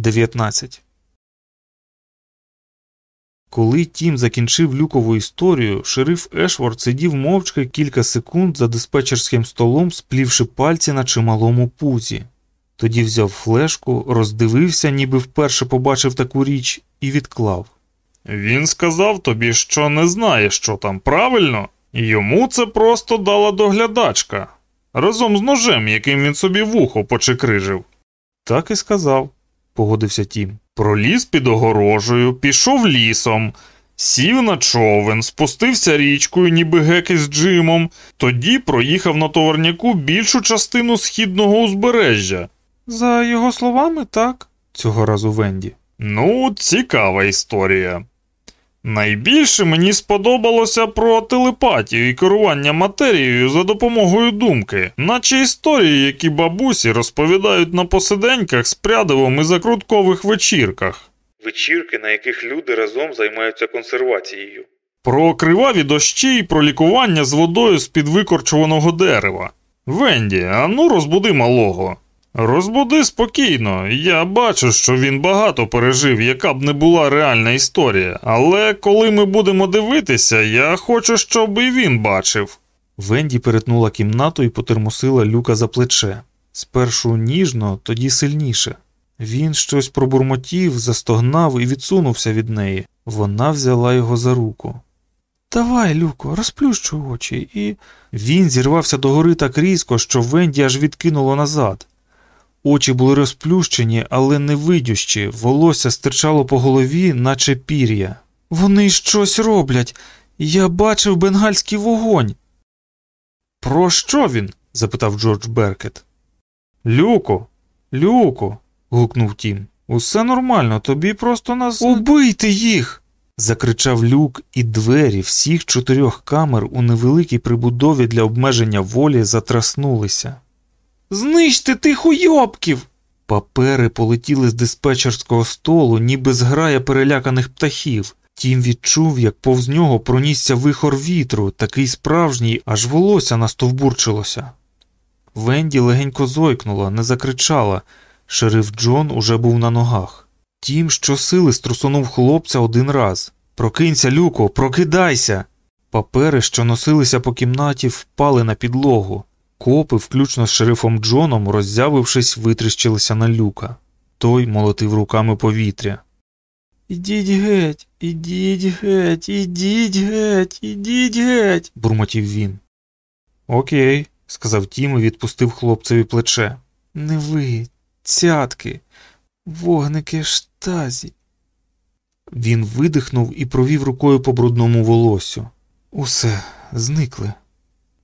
19 Коли Тім закінчив люкову історію, шериф Ешворд сидів мовчки кілька секунд за диспетчерським столом, сплівши пальці на чималому пузі. Тоді взяв флешку, роздивився, ніби вперше побачив таку річ, і відклав. Він сказав тобі, що не знає, що там правильно, йому це просто дала доглядачка разом з ножем, яким він собі вухо почекрижив. Так і сказав, погодився Тім. Проліз під огорожею, пішов лісом, сів на човен, спустився річкою, ніби геки з Джимом, тоді проїхав на товарняку більшу частину східного узбережжя. За його словами, так, цього разу Венді. Ну, цікава історія. Найбільше мені сподобалося про телепатію і керування матерією за допомогою думки, наче історії, які бабусі розповідають на посиденьках з прядивом і закруткових вечірках. Вечірки, на яких люди разом займаються консервацією. Про криваві дощі і про лікування з водою з під викорчуваного дерева. Венді, а ну розбуди малого. Розбуди спокійно, я бачу, що він багато пережив, яка б не була реальна історія. Але коли ми будемо дивитися, я хочу, щоб і він бачив. Венді перетнула кімнату і потермосила люка за плече. Спершу ніжно, тоді сильніше. Він щось пробурмотів, застогнав і відсунувся від неї. Вона взяла його за руку. Давай, Люко, розплющу очі, і. Він зірвався догори так різко, що Венді аж відкинуло назад. Очі були розплющені, але не видющі, волосся стирчало по голові, наче пір'я. Вони щось роблять. Я бачив бенгальський вогонь. Про що він? запитав Джордж Беркет. Люко, Люко. гукнув Тім. Усе нормально, тобі просто нас. Убийте їх. закричав люк, і двері всіх чотирьох камер у невеликій прибудові для обмеження волі затраснулися. Знищте тих уйобків! Папери полетіли з диспетчерського столу, ніби зграя переляканих птахів. Тім відчув, як повз нього пронісся вихор вітру, такий справжній, аж волосся настовбурчилося. Венді легенько зойкнула, не закричала. Шериф Джон уже був на ногах. Тім щосили струсонув хлопця один раз. Прокинься, Люко, прокидайся. Папери, що носилися по кімнаті, впали на підлогу. Копи, включно з шерифом Джоном, роззявившись, витріщилися на люка. Той молотив руками повітря. Ідіть геть, ідіть геть, ідіть геть, ідіть геть, бурмотів він. Окей, сказав Тім і відпустив хлопцеві плече. Не ви, цятки, вогники штазі. Він видихнув і провів рукою по брудному волосю. Усе, зникли.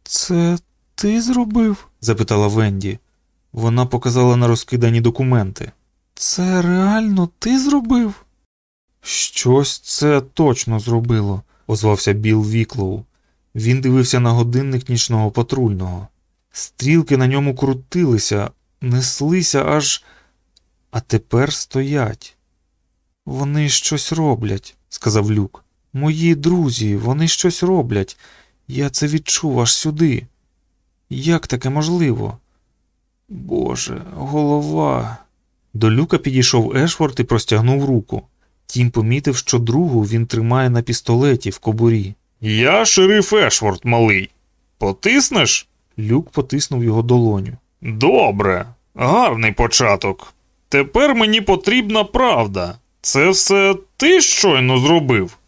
Це ти зробив? запитала Венді. Вона показала на розкидані документи. Це реально ти зробив? Щось це точно зробило, озвався Біл Віклоу. Він дивився на годинник нічного патрульного. Стрілки на ньому крутилися, неслися аж, а тепер стоять. Вони щось роблять, сказав Люк. Мої друзі, вони щось роблять. Я це відчув аж сюди. Як таке можливо? Боже, голова. До люка підійшов Ешфорд і простягнув руку. Тім помітив, що другу він тримає на пістолеті в кобурі. Я шериф Ешфорд, малий. Потиснеш? Люк потиснув його долоню. Добре, гарний початок. Тепер мені потрібна правда. Це все ти щойно зробив?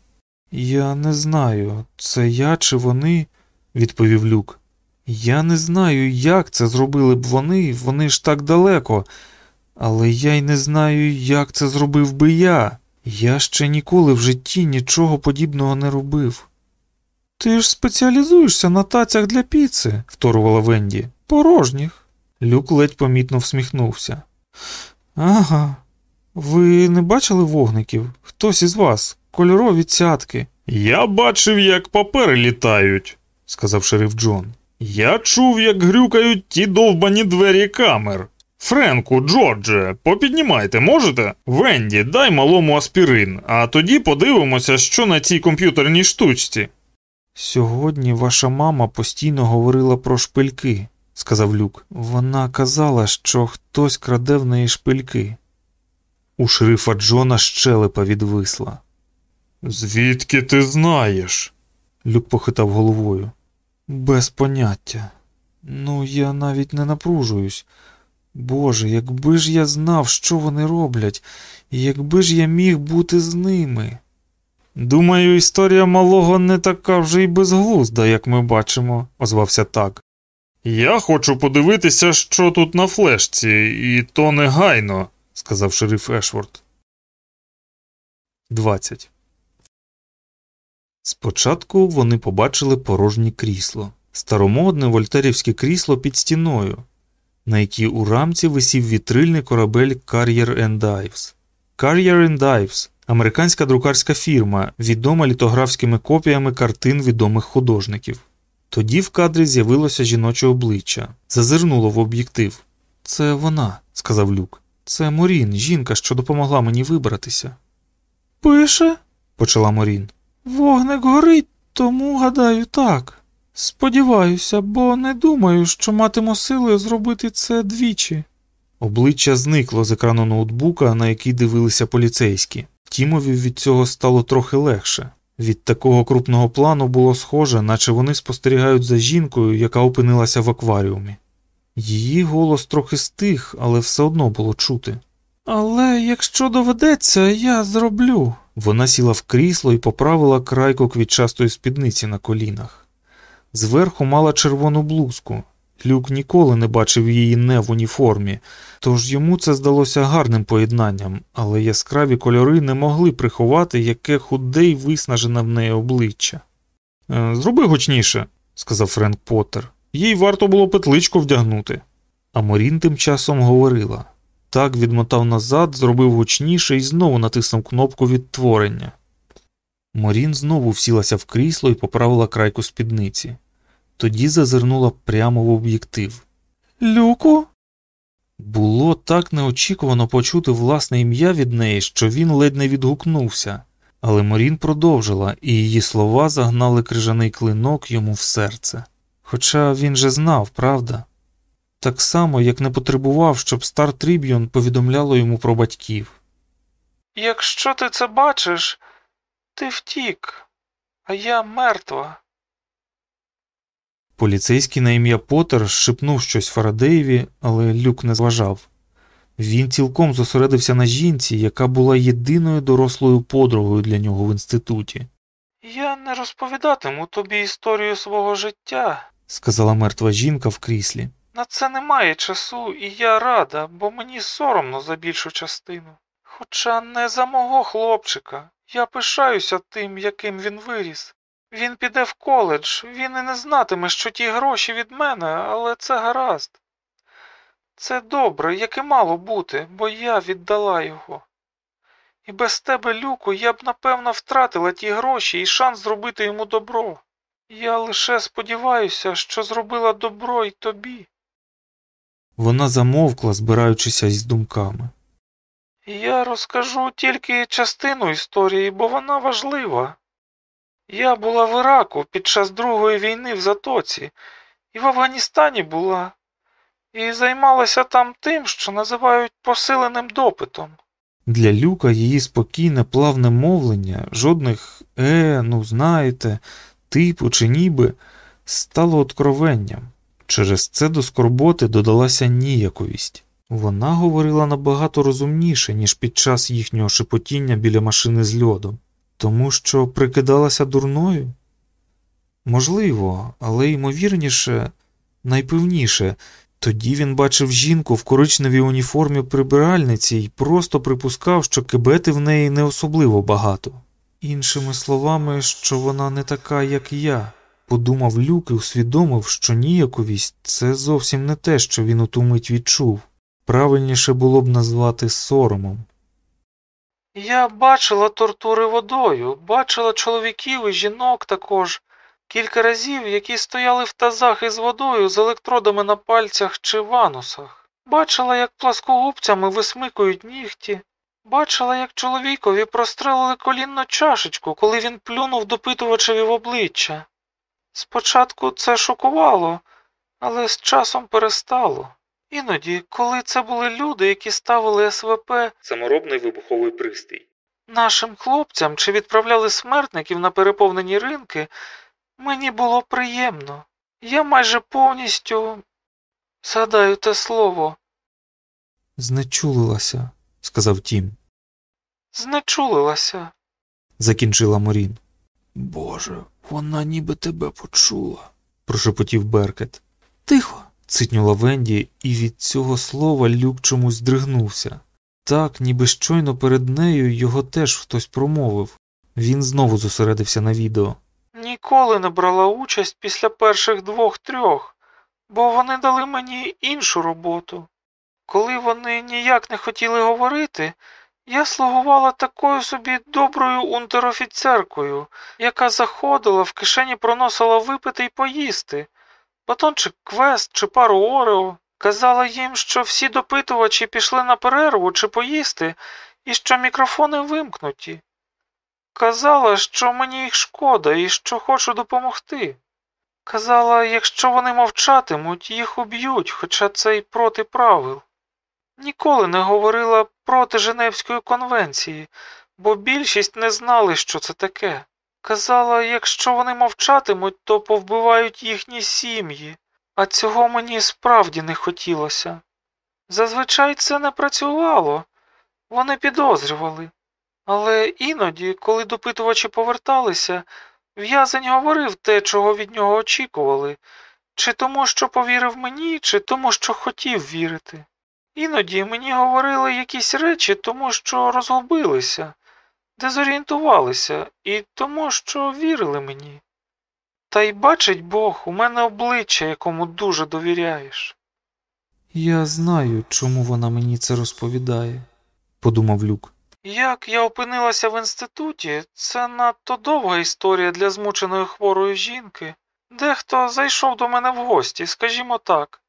Я не знаю, це я чи вони, відповів Люк. Я не знаю, як це зробили б вони, вони ж так далеко, але я й не знаю, як це зробив би я. Я ще ніколи в житті нічого подібного не робив. Ти ж спеціалізуєшся на тацях для піци, вторувала Венді. Порожніх. Люк ледь помітно всміхнувся. Ага, ви не бачили вогників? Хтось із вас, кольорові цятки. Я бачив, як папери літають, сказав шериф Джон. Я чув, як грюкають ті довбані двері камер. Френку, Джордже, попіднімайте можете? Венді, дай малому аспірин, а тоді подивимося, що на цій комп'ютерній штучці. Сьогодні ваша мама постійно говорила про шпильки, сказав Люк. Вона казала, що хтось краде в неї шпильки. У шерифа Джона щелепа відвисла. Звідки ти знаєш? Люк похитав головою. Без поняття. Ну, я навіть не напружуюсь. Боже, якби ж я знав, що вони роблять, якби ж я міг бути з ними. Думаю, історія малого не така вже й безглузда, як ми бачимо, озвався так. Я хочу подивитися, що тут на флешці, і то негайно. сказав шериф Ешворд. 20. Спочатку вони побачили порожнє крісло, старомодне вольтерівське крісло під стіною, на якій у рамці висів вітрильний корабель Carrier Dives. Carrier Dives – американська друкарська фірма, відома літографськими копіями картин відомих художників. Тоді в кадрі з'явилося жіноче обличчя, зазирнуло в об'єктив. Це вона, сказав Люк. Це Морін, жінка, що допомогла мені вибратися. Пише, почала Морін. Вогник горить, тому гадаю, так. Сподіваюся, бо не думаю, що матиму сили зробити це двічі. Обличчя зникло з екрану ноутбука, на який дивилися поліцейські. Тімові від цього стало трохи легше. Від такого крупного плану було схоже, наче вони спостерігають за жінкою, яка опинилася в акваріумі. Її голос трохи стих, але все одно було чути. Але якщо доведеться, я зроблю. Вона сіла в крісло і поправила крайку квітчастої спідниці на колінах. Зверху мала червону блузку. Люк ніколи не бачив її не в уніформі, тож йому це здалося гарним поєднанням, але яскраві кольори не могли приховати, яке худе й виснажене в неї обличчя. «Е, Зроби гучніше, сказав Френк Поттер. Їй варто було петличку вдягнути. А Морін тим часом говорила. Так відмотав назад, зробив гучніше і знову натиснув кнопку відтворення. Морін знову всілася в крісло і поправила крайку спідниці. Тоді зазирнула прямо в об'єктив. Люку? Було так неочікувано почути власне ім'я від неї, що він ледь не відгукнувся, але Морін продовжила, і її слова загнали крижаний клинок йому в серце. Хоча він же знав, правда? Так само, як не потребував, щоб Стар Тріб'юн повідомляло йому про батьків. Якщо ти це бачиш, ти втік, а я мертва. Поліцейський на ім'я Поттер шепнув щось Фарадеєві, але люк не зважав. Він цілком зосередився на жінці, яка була єдиною дорослою подругою для нього в інституті. Я не розповідатиму тобі історію свого життя, сказала мертва жінка в кріслі. На це немає часу, і я рада, бо мені соромно за більшу частину. Хоча не за мого хлопчика. Я пишаюся тим, яким він виріс. Він піде в коледж, він і не знатиме, що ті гроші від мене, але це гаразд. Це добре, як і мало бути, бо я віддала його. І без тебе, Люку, я б напевно втратила ті гроші і шанс зробити йому добро. Я лише сподіваюся, що зробила добро й тобі. Вона замовкла, збираючися із думками. Я розкажу тільки частину історії, бо вона важлива. Я була в Іраку під час Другої війни в Затоці, і в Афганістані була, і займалася там тим, що називають посиленим допитом. Для люка її спокійне плавне мовлення, жодних е, ну знаєте, типу чи ніби, стало откровенням. Через це до скорботи додалася ніяковість. Вона говорила набагато розумніше, ніж під час їхнього шепотіння біля машини з льодом, тому що прикидалася дурною. Можливо, але ймовірніше, найпевніше, тоді він бачив жінку в коричневій уніформі прибиральниці і просто припускав, що кибети в неї не особливо багато. Іншими словами, що вона не така, як я. Подумав Люк і усвідомив, що ніяковість це зовсім не те, що він у ту мить відчув. Правильніше було б назвати соромом. Я бачила тортури водою, бачила чоловіків і жінок також, кілька разів, які стояли в тазах із водою з електродами на пальцях чи ванусах. Бачила, як пласкогубцями висмикують нігті. Бачила, як чоловікові прострелили колінну чашечку, коли він плюнув допитувачеві в обличчя. Спочатку це шокувало, але з часом перестало. Іноді, коли це були люди, які ставили СВП саморобний вибуховий пристрій. нашим хлопцям чи відправляли смертників на переповнені ринки, мені було приємно. Я майже повністю згадаю те слово, Знечулилася, сказав Тім. знечулилася. Закінчила Морін. Боже, вона ніби тебе почула, прошепотів Беркет. Тихо. цитнула Венді, і від цього слова люк чомусь здригнувся. Так, ніби щойно перед нею його теж хтось промовив. Він знову зосередився на відео. Ніколи не брала участь після перших двох-трьох, бо вони дали мені іншу роботу. Коли вони ніяк не хотіли говорити, я слугувала такою собі доброю унтерофіцеркою, яка заходила, в кишені проносила випити й поїсти, батончик квест чи пару орео. Казала їм, що всі допитувачі пішли на перерву чи поїсти, і що мікрофони вимкнуті. Казала, що мені їх шкода і що хочу допомогти. Казала, якщо вони мовчатимуть, їх уб'ють, хоча це й проти правил. Ніколи не говорила проти Женевської конвенції, бо більшість не знали, що це таке. Казала, якщо вони мовчатимуть, то повбивають їхні сім'ї, а цього мені справді не хотілося. Зазвичай це не працювало, вони підозрювали. Але іноді, коли допитувачі поверталися, в'язень говорив те, чого від нього очікували, чи тому, що повірив мені, чи тому, що хотів вірити. Іноді мені говорили якісь речі, тому що розгубилися, дезорієнтувалися, і тому, що вірили мені. Та й бачить Бог, у мене обличчя, якому дуже довіряєш. Я знаю, чому вона мені це розповідає, подумав Люк. Як я опинилася в інституті, це надто довга історія для змученої хворої жінки. Дехто зайшов до мене в гості, скажімо так.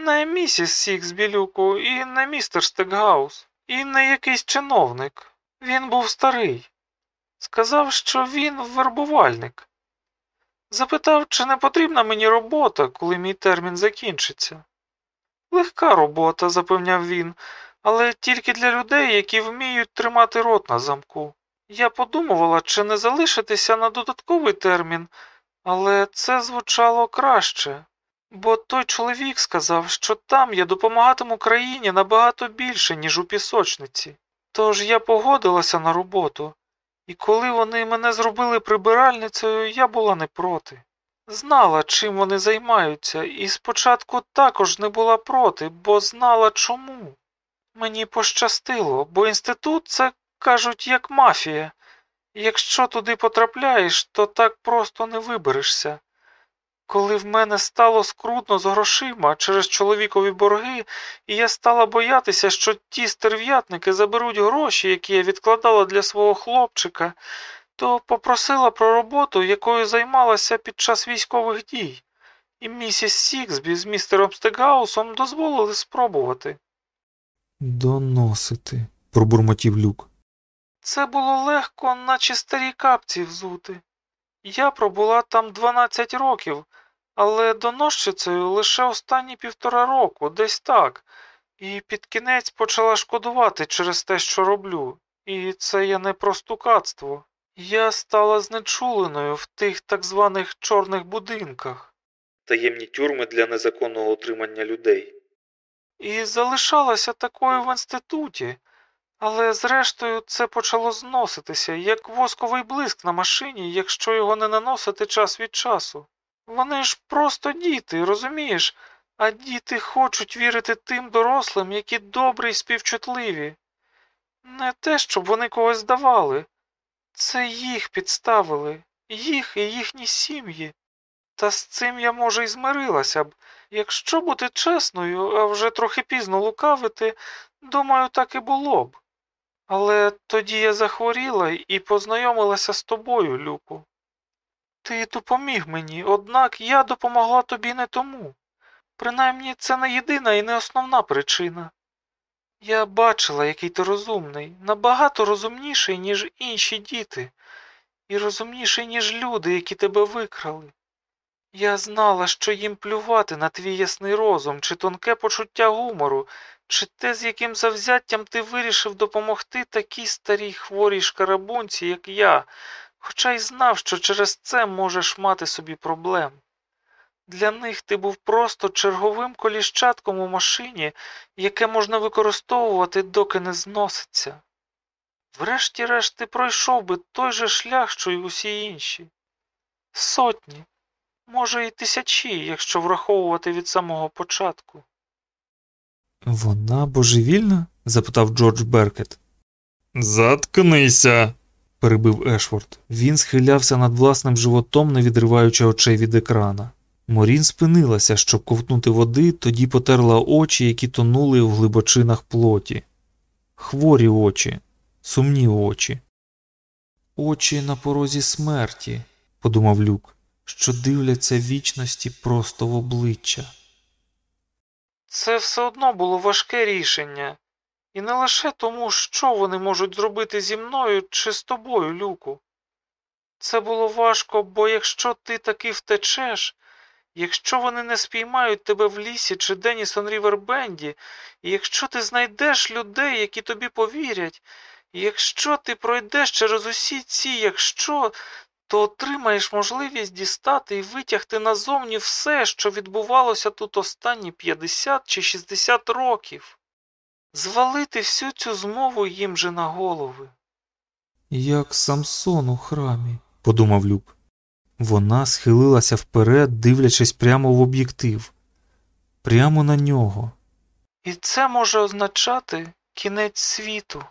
Не місіс Сікс Білюку і не містер Стекгаус, і не якийсь чиновник. Він був старий. Сказав, що він вербувальник. Запитав, чи не потрібна мені робота, коли мій термін закінчиться. Легка робота, запевняв він, але тільки для людей, які вміють тримати рот на замку. Я подумувала, чи не залишитися на додатковий термін, але це звучало краще, бо той чоловік сказав, що там я допомагатиму країні набагато більше, ніж у пісочниці. Тож я погодилася на роботу, і коли вони мене зробили прибиральницею, я була не проти. Знала, чим вони займаються, і спочатку також не була проти, бо знала чому. Мені пощастило, бо інститут це, кажуть, як мафія. Якщо туди потрапляєш, то так просто не виберешся. Коли в мене стало скрутно з грошима через чоловікові борги, і я стала боятися, що ті стерв'ятники заберуть гроші, які я відкладала для свого хлопчика, то попросила про роботу, якою займалася під час військових дій, і місіс Сіксбі з містером Стегаусом дозволили спробувати. Доносити, пробурмотів Люк. Це було легко, наче старі капці взути. Я пробула там 12 років, але доносчицею лише останні півтора року, десь так, і під кінець почала шкодувати через те, що роблю, і це є не про стукацтво. Я стала знечуленою в тих так званих чорних будинках. Таємні тюрми для незаконного утримання людей. І залишалася такою в інституті, але зрештою це почало зноситися, як восковий блиск на машині, якщо його не наносити час від часу. Вони ж просто діти, розумієш, а діти хочуть вірити тим дорослим, які добрі й співчутливі. Не те, щоб вони когось здавали, це їх підставили, їх і їхні сім'ї. Та з цим я, може, і змирилася б. Якщо бути чесною, а вже трохи пізно лукавити, думаю, так і було б. Але тоді я захворіла і познайомилася з тобою, Люку. Ти допоміг мені, однак я допомогла тобі не тому. Принаймні, це не єдина і не основна причина. Я бачила, який ти розумний, набагато розумніший, ніж інші діти, і розумніший, ніж люди, які тебе викрали. Я знала, що їм плювати на твій ясний розум, чи тонке почуття гумору, чи те, з яким завзяттям ти вирішив допомогти такій старій хворій шкарабунці, як я, хоча й знав, що через це можеш мати собі проблем. Для них ти був просто черговим коліщатком у машині, яке можна використовувати, доки не зноситься. Врешті-решт ти пройшов би той же шлях, що й усі інші. Сотні, може і тисячі, якщо враховувати від самого початку. Вона божевільна? запитав Джордж Беркет. Заткнися. Перебив Ешворд. Він схилявся над власним животом, не відриваючи очей від екрана. Морін спинилася, щоб ковтнути води, тоді потерла очі, які тонули в глибочинах плоті. Хворі очі, сумні очі. Очі на порозі смерті, подумав Люк, що дивляться вічності просто в обличчя. Це все одно було важке рішення. І не лише тому, що вони можуть зробити зі мною чи з тобою, Люку. Це було важко, бо якщо ти таки втечеш, якщо вони не спіймають тебе в лісі чи Денісон Рівербенді, і якщо ти знайдеш людей, які тобі повірять, і якщо ти пройдеш через усі ці якщо, то отримаєш можливість дістати і витягти назовні все, що відбувалося тут останні 50 чи 60 років. Звалити всю цю змову їм же на голови. Як Самсон у храмі, подумав Люб. Вона схилилася вперед, дивлячись прямо в об'єктив, прямо на нього. І це може означати кінець світу.